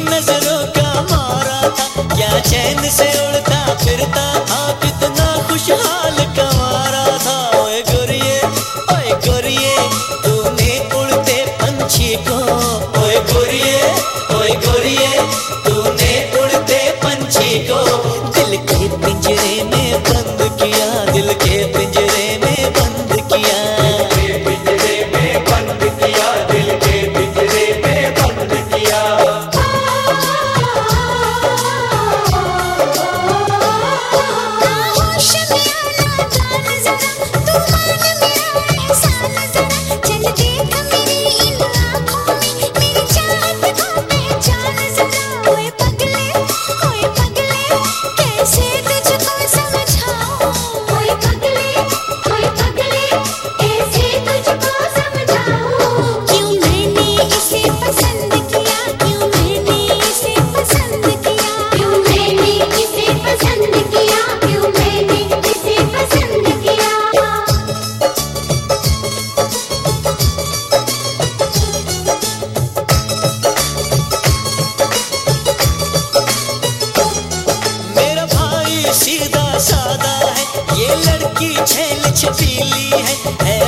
नज़रों का मारा था। क्या चैन से उड़ता, फिरता था। कितना खुशहाल कमारा था। ओए गोरिए ओए गोरिए, तूने उड़ते पंछी को मिली है